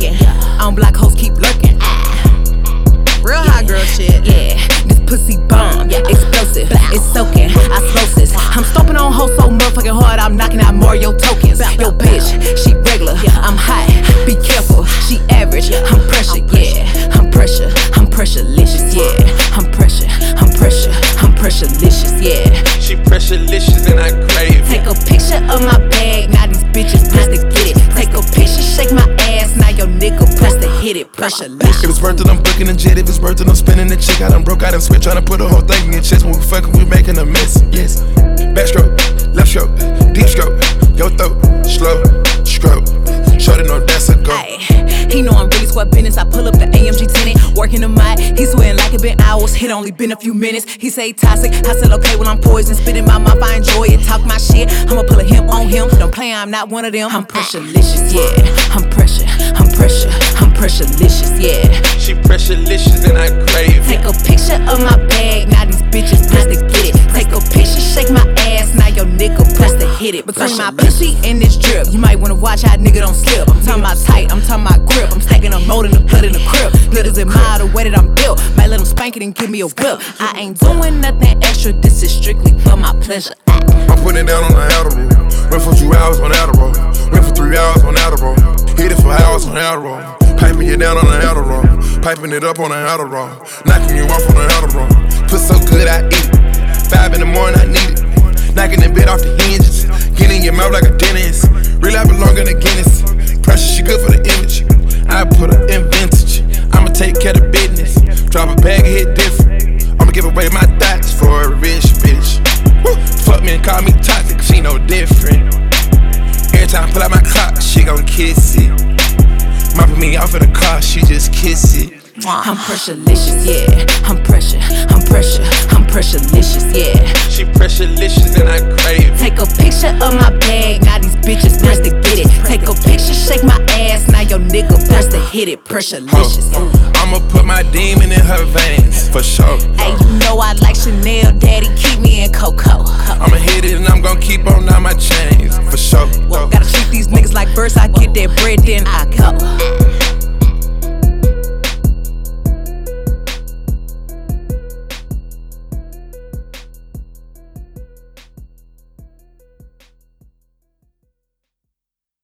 smoking. On black hoes keep lurking. Real hot girl shit. Yeah, this pussy bomb. Explosive, it's soaking. Osmosis. I'm stomping on hoes so motherfucking hard, I'm knocking out Mario tokens. Yo, bitch, she regular. I'm hot. Be careful, she average. I'm pressure, yeah. I'm pressure, I'm pressurelicious, yeah. I'm pressure, I'm pressure, I'm pressurelicious, yeah. She pressurelicious and I crave. Take a picture of my. Press to hit it. Pressurelicious. If it's worth it, I'm booking a jet. If it's worth it, I'm spinning the chick. I done broke out and switch, tryna put the whole thing in your chest. When we fucking, we making a mess. Yes. Backstroke, left stroke, deep stroke, your throat, slow stroke. Shorty know that's a go. Ay, he know I'm really squad business. I pull up the AMG tenant, working the mic. He sweating like it been hours. It only been a few minutes. He say toxic. I said okay, well I'm poison. Spit in my mouth, I enjoy it. Talk my shit. I'ma pull a him on him. Don't play, I'm not one of them. I'm pressurelicious, yeah. I'm pressure, I'm pressure, I'm pressurelicious, yeah. She pressurelicious and I crave. Take a picture of my bag, now these bitches press to get it. Take a picture, shake my ass, now your nigga press to hit it. Between my pussy and this drip, you might wanna watch how nigga don't slip. I'm talking about tight, I'm talking about grip. I'm stacking a mold in the blood in the crib. Niggas admire the way that I'm built. Might let them spank it and give me a whip. I ain't doing nothing extra, this is strictly for my pleasure. I'm putting it down on the Adderall. Went for two hours on Adderall. Went for three hours on Adderall. Hit it for hours on Adderall. Down on the Adderall. Piping it up on the Adderall. Knocking you off on the Adderall. Put so good I eat it. Five in the morning I need it. Knocking the bed off the hinges. Getting your mouth like a dentist. Real I belong in the Guinness. Pressure, she good for the image. I put her in vintage. I'ma take care of business. Drop a bag, and hit different. I'ma give away my thoughts for a rich bitch. Woo. Fuck me and call me toxic, she no different. Every time I pull out my clock, she gon' kiss it. Me off in the car, she just kiss it. I'm pressurelicious, yeah. I'm pressure, I'm pressure, I'm pressurelicious, yeah. She pressurelicious and I crave it. Take a picture of my bag, now these bitches press to get it. Take a picture, shake my ass, now your nigga press to hit it. Pressurelicious. I'ma put my demon in her veins, for sure. Hey, you know I like Chanel, daddy, keep me in Coco. I'ma hit it and I'm gon' keep on on my chains, for sure. Gotta treat these niggas like birds, I get that bread, then I go.